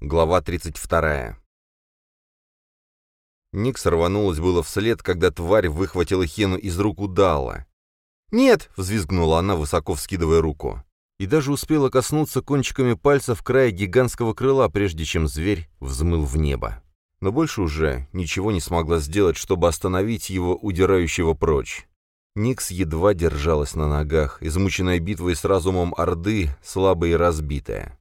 Глава 32. Никс рванулась было вслед, когда тварь выхватила Хену из рук удала. «Нет!» — взвизгнула она, высоко вскидывая руку. И даже успела коснуться кончиками пальцев края гигантского крыла, прежде чем зверь взмыл в небо. Но больше уже ничего не смогла сделать, чтобы остановить его, удирающего прочь. Никс едва держалась на ногах, измученная битвой с разумом Орды, слабая и разбитая.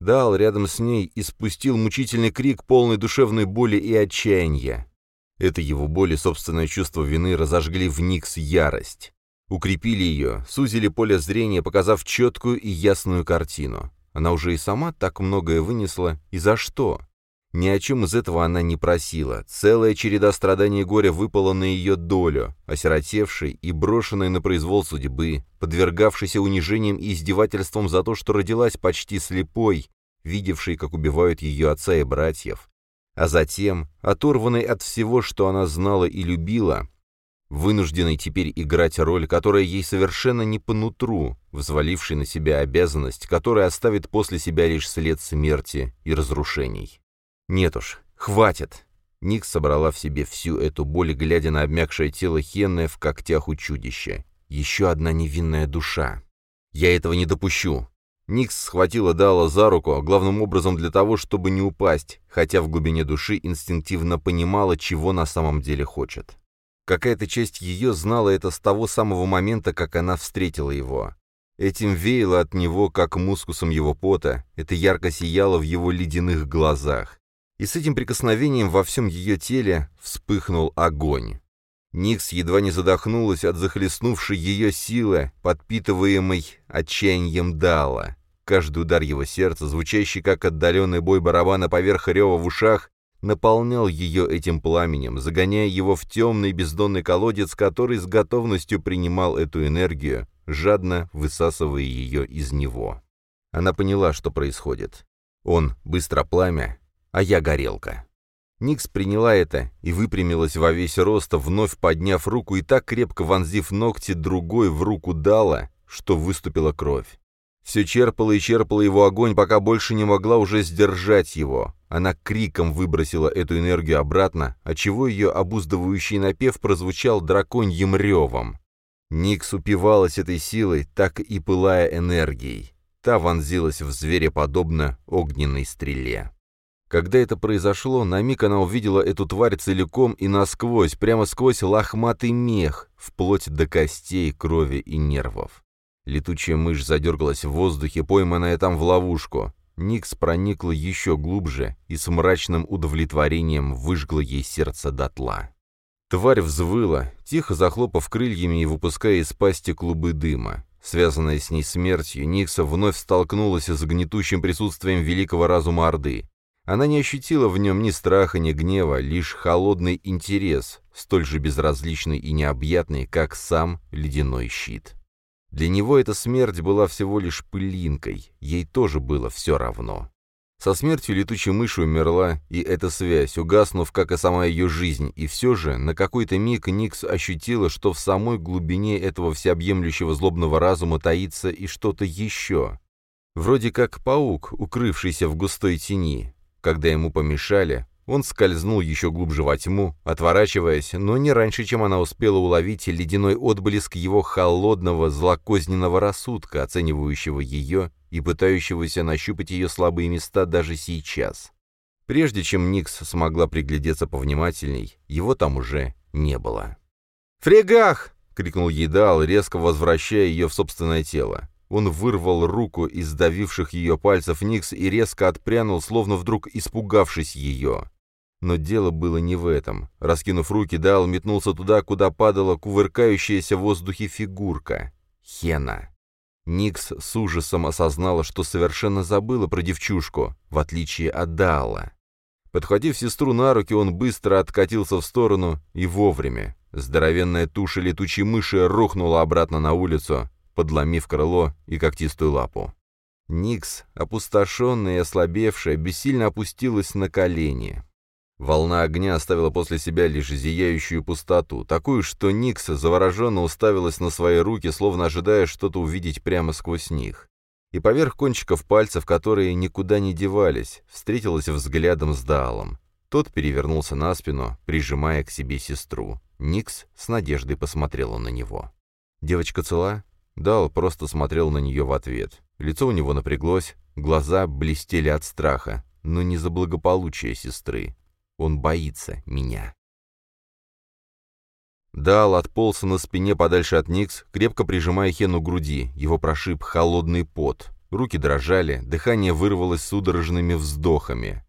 Дал рядом с ней и спустил мучительный крик, полный душевной боли и отчаяния. Это его боль и собственное чувство вины разожгли в Никс ярость. Укрепили ее, сузили поле зрения, показав четкую и ясную картину. Она уже и сама так многое вынесла, и за что? Ни о чем из этого она не просила. Целая череда страданий и горя выпала на ее долю, осиротевшей и брошенной на произвол судьбы, подвергавшейся унижениям и издевательствам за то, что родилась почти слепой, видевшей, как убивают ее отца и братьев, а затем, оторванной от всего, что она знала и любила, вынужденной теперь играть роль, которая ей совершенно не по нутру, взвалившей на себя обязанность, которая оставит после себя лишь след смерти и разрушений. Нет уж, хватит. Ник собрала в себе всю эту боль, глядя на обмякшее тело Хенны в когтях у чудища. Еще одна невинная душа. Я этого не допущу. Никс схватила Дала за руку, главным образом для того, чтобы не упасть, хотя в глубине души инстинктивно понимала, чего на самом деле хочет. Какая-то часть ее знала это с того самого момента, как она встретила его. Этим веяло от него, как мускусом его пота, это ярко сияло в его ледяных глазах и с этим прикосновением во всем ее теле вспыхнул огонь. Никс едва не задохнулась от захлестнувшей ее силы, подпитываемой отчаянием Дала. Каждый удар его сердца, звучащий как отдаленный бой барабана поверх рева в ушах, наполнял ее этим пламенем, загоняя его в темный бездонный колодец, который с готовностью принимал эту энергию, жадно высасывая ее из него. Она поняла, что происходит. Он, быстро пламя, а я горелка. Никс приняла это и выпрямилась во весь рост, вновь подняв руку и так крепко вонзив ногти другой в руку дала, что выступила кровь. Все черпало и черпало его огонь, пока больше не могла уже сдержать его. Она криком выбросила эту энергию обратно, отчего ее обуздывающий напев прозвучал драконьим ревом. Никс упивалась этой силой, так и пылая энергией. Та вонзилась в зверя подобно огненной стреле. Когда это произошло, на миг она увидела эту тварь целиком и насквозь, прямо сквозь лохматый мех, вплоть до костей, крови и нервов. Летучая мышь задергалась в воздухе, пойманная там в ловушку. Никс проникла еще глубже и с мрачным удовлетворением выжгла ей сердце дотла. Тварь взвыла, тихо захлопав крыльями и выпуская из пасти клубы дыма. Связанная с ней смертью, Никса вновь столкнулась с гнетущим присутствием великого разума Орды. Она не ощутила в нем ни страха, ни гнева, лишь холодный интерес, столь же безразличный и необъятный, как сам ледяной щит. Для него эта смерть была всего лишь пылинкой, ей тоже было все равно. Со смертью летучей мыши умерла и эта связь, угаснув, как и сама ее жизнь, и все же на какой-то миг Никс ощутила, что в самой глубине этого всеобъемлющего злобного разума таится и что-то еще. Вроде как паук, укрывшийся в густой тени, когда ему помешали, он скользнул еще глубже во тьму, отворачиваясь, но не раньше, чем она успела уловить ледяной отблеск его холодного, злокозненного рассудка, оценивающего ее и пытающегося нащупать ее слабые места даже сейчас. Прежде чем Никс смогла приглядеться повнимательней, его там уже не было. «Фрегах!» — крикнул Едал, резко возвращая ее в собственное тело. Он вырвал руку из давивших ее пальцев Никс и резко отпрянул, словно вдруг испугавшись ее. Но дело было не в этом. Раскинув руки, Дал метнулся туда, куда падала кувыркающаяся в воздухе фигурка. Хена. Никс с ужасом осознала, что совершенно забыла про девчушку, в отличие от Дала. Подхватив сестру на руки, он быстро откатился в сторону и вовремя. Здоровенная туша летучей мыши рухнула обратно на улицу, подломив крыло и когтистую лапу. Никс, опустошенная и ослабевшая, бессильно опустилась на колени. Волна огня оставила после себя лишь зияющую пустоту, такую, что Никс завороженно уставилась на свои руки, словно ожидая что-то увидеть прямо сквозь них. и поверх кончиков пальцев, которые никуда не девались, встретилась взглядом с Даалом. Тот перевернулся на спину, прижимая к себе сестру. Никс с надеждой посмотрела на него. «Девочка цела?» Дал просто смотрел на нее в ответ. Лицо у него напряглось, глаза блестели от страха, но не за благополучие сестры. Он боится меня. Дал отполз на спине подальше от Никс, крепко прижимая Хену к груди. Его прошиб холодный пот. Руки дрожали, дыхание вырвалось судорожными вздохами.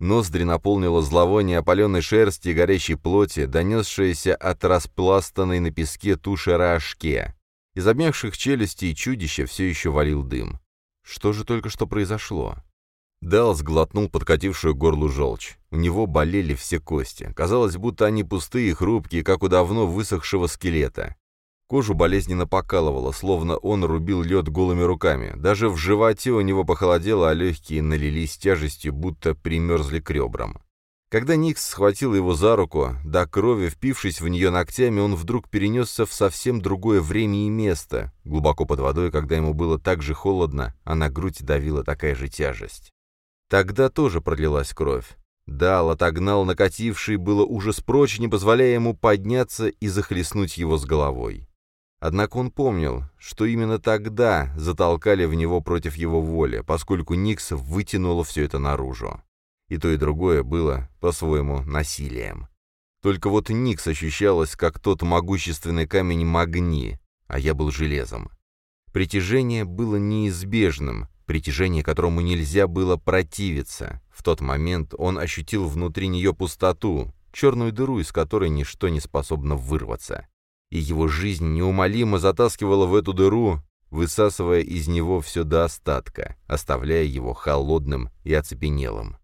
Ноздри наполнило зловоние опаленной шерсти и горящей плоти, донесшееся от распластанной на песке туши Раашке. Из обмякших челюстей чудища все еще валил дым. Что же только что произошло? Дал сглотнул подкатившую горлу желчь. У него болели все кости. Казалось, будто они пустые и хрупкие, как у давно высохшего скелета. Кожу болезненно покалывало, словно он рубил лед голыми руками. Даже в животе у него похолодело, а легкие налились тяжестью, будто примерзли к ребрам. Когда Никс схватил его за руку, до крови впившись в нее ногтями, он вдруг перенесся в совсем другое время и место. Глубоко под водой, когда ему было так же холодно, а на грудь давила такая же тяжесть. Тогда тоже пролилась кровь. Дал отогнал накативший было ужас прочь, не позволяя ему подняться и захлестнуть его с головой. Однако он помнил, что именно тогда затолкали в него против его воли, поскольку Никс вытянула все это наружу. И то, и другое было, по-своему, насилием. Только вот Никс ощущалась, как тот могущественный камень Магни, а я был железом. Притяжение было неизбежным, притяжение которому нельзя было противиться. В тот момент он ощутил внутри нее пустоту, черную дыру, из которой ничто не способно вырваться. И его жизнь неумолимо затаскивала в эту дыру, высасывая из него все до остатка, оставляя его холодным и оцепенелым.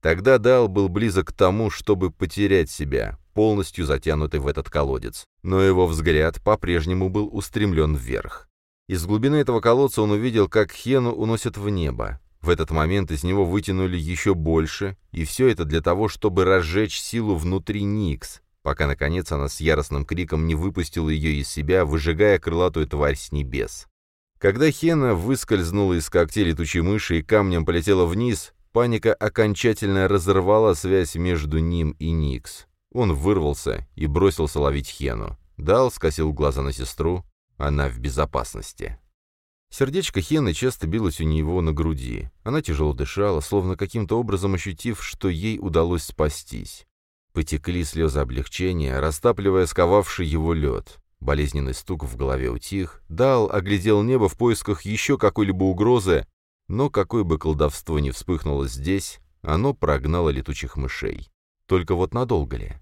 Тогда Дал был близок к тому, чтобы потерять себя, полностью затянутый в этот колодец, но его взгляд по-прежнему был устремлен вверх. Из глубины этого колодца он увидел, как Хену уносят в небо. В этот момент из него вытянули еще больше, и все это для того, чтобы разжечь силу внутри Никс, пока, наконец, она с яростным криком не выпустила ее из себя, выжигая крылатую тварь с небес. Когда Хена выскользнула из когтей летучей мыши и камнем полетела вниз, паника окончательно разорвала связь между ним и Никс. Он вырвался и бросился ловить Хену. Дал скосил глаза на сестру, она в безопасности. Сердечко Хены часто билось у него на груди. Она тяжело дышала, словно каким-то образом ощутив, что ей удалось спастись. Потекли слезы облегчения, растапливая сковавший его лед. Болезненный стук в голове утих. Дал оглядел небо в поисках еще какой-либо угрозы, но какое бы колдовство ни вспыхнуло здесь, оно прогнало летучих мышей. Только вот надолго ли?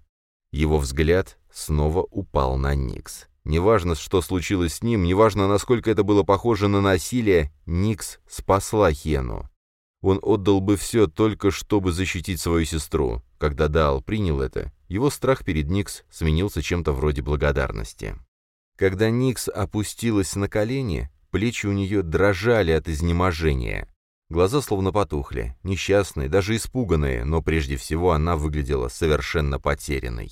Его взгляд снова упал на Никс. Неважно, что случилось с ним, неважно, насколько это было похоже на насилие, Никс спасла Хену. Он отдал бы все только, чтобы защитить свою сестру. Когда Даал принял это, его страх перед Никс сменился чем-то вроде благодарности. Когда Никс опустилась на колени, плечи у нее дрожали от изнеможения. Глаза словно потухли, несчастные, даже испуганные, но прежде всего она выглядела совершенно потерянной.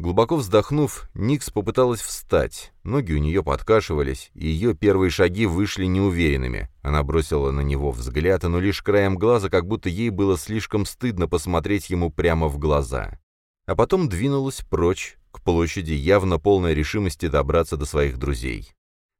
Глубоко вздохнув, Никс попыталась встать. Ноги у нее подкашивались, и ее первые шаги вышли неуверенными. Она бросила на него взгляд, но лишь краем глаза, как будто ей было слишком стыдно посмотреть ему прямо в глаза. А потом двинулась прочь, к площади, явно полной решимости добраться до своих друзей.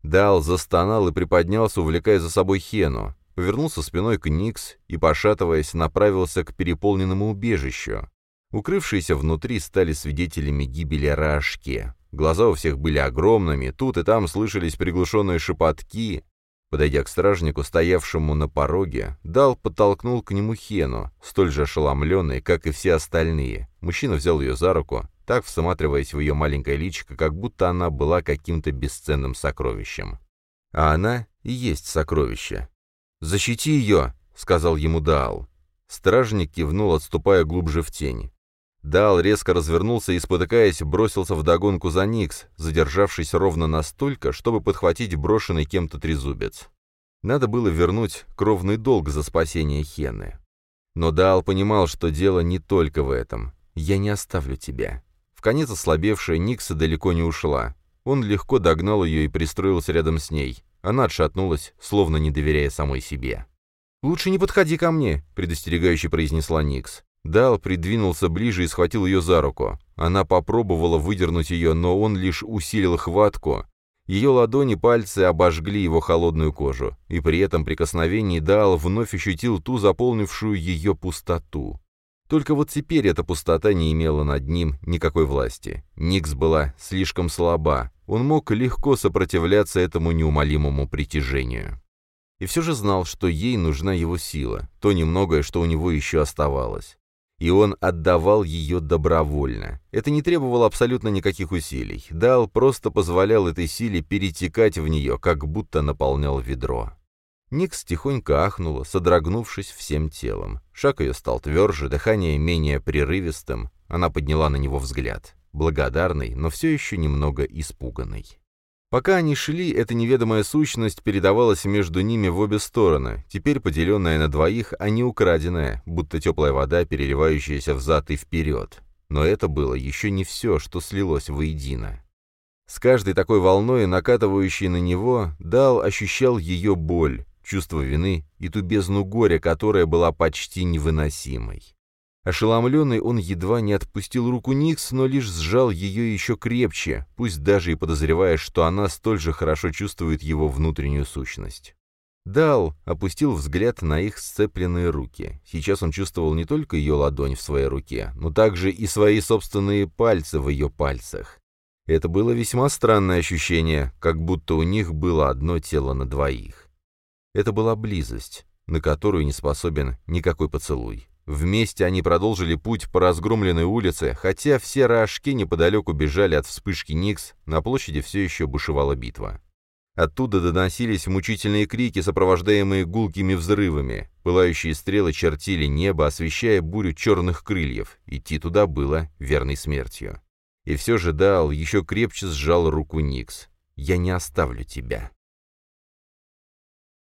Дал застонал и приподнялся, увлекая за собой Хену. Повернулся спиной к Никс и, пошатываясь, направился к переполненному убежищу. Укрывшиеся внутри стали свидетелями гибели Рашки. Глаза у всех были огромными, тут и там слышались приглушенные шепотки. Подойдя к стражнику, стоявшему на пороге, Дал подтолкнул к нему Хену, столь же ошеломленный, как и все остальные. Мужчина взял ее за руку, так всматриваясь в ее маленькое личико, как будто она была каким-то бесценным сокровищем. А она и есть сокровище. «Защити ее!» — сказал ему Даал. Стражник кивнул, отступая глубже в тень. Дал резко развернулся и, спотыкаясь, бросился в догонку за Никс, задержавшись ровно настолько, чтобы подхватить брошенный кем-то трезубец. Надо было вернуть кровный долг за спасение Хены. Но Дал понимал, что дело не только в этом. «Я не оставлю тебя». В конец ослабевшая Никса далеко не ушла. Он легко догнал ее и пристроился рядом с ней. Она отшатнулась, словно не доверяя самой себе. «Лучше не подходи ко мне», — предостерегающе произнесла Никс. Дал придвинулся ближе и схватил ее за руку. Она попробовала выдернуть ее, но он лишь усилил хватку. Ее ладони пальцы обожгли его холодную кожу, и при этом прикосновении Дал вновь ощутил ту заполнившую ее пустоту. Только вот теперь эта пустота не имела над ним никакой власти. Никс была слишком слаба, он мог легко сопротивляться этому неумолимому притяжению и все же знал, что ей нужна его сила, то немногое, что у него еще оставалось. И он отдавал ее добровольно. Это не требовало абсолютно никаких усилий. Дал просто позволял этой силе перетекать в нее, как будто наполнял ведро. Никс тихонько ахнула, содрогнувшись всем телом. Шаг ее стал тверже, дыхание менее прерывистым. Она подняла на него взгляд. Благодарный, но все еще немного испуганный. Пока они шли, эта неведомая сущность передавалась между ними в обе стороны, теперь поделенная на двоих, а не украденная, будто теплая вода, переливающаяся взад и вперед. Но это было еще не все, что слилось воедино. С каждой такой волной, накатывающей на него, Дал ощущал ее боль, чувство вины и ту бездну горя, которая была почти невыносимой. Ошеломленный он едва не отпустил руку Никс, но лишь сжал ее еще крепче, пусть даже и подозревая, что она столь же хорошо чувствует его внутреннюю сущность. Дал опустил взгляд на их сцепленные руки. Сейчас он чувствовал не только ее ладонь в своей руке, но также и свои собственные пальцы в ее пальцах. Это было весьма странное ощущение, как будто у них было одно тело на двоих. Это была близость, на которую не способен никакой поцелуй. Вместе они продолжили путь по разгромленной улице, хотя все рожки неподалеку бежали от вспышки Никс, на площади все еще бушевала битва. Оттуда доносились мучительные крики, сопровождаемые гулкими взрывами. Пылающие стрелы чертили небо, освещая бурю черных крыльев. Идти туда было верной смертью. И все же Дал еще крепче сжал руку Никс. «Я не оставлю тебя».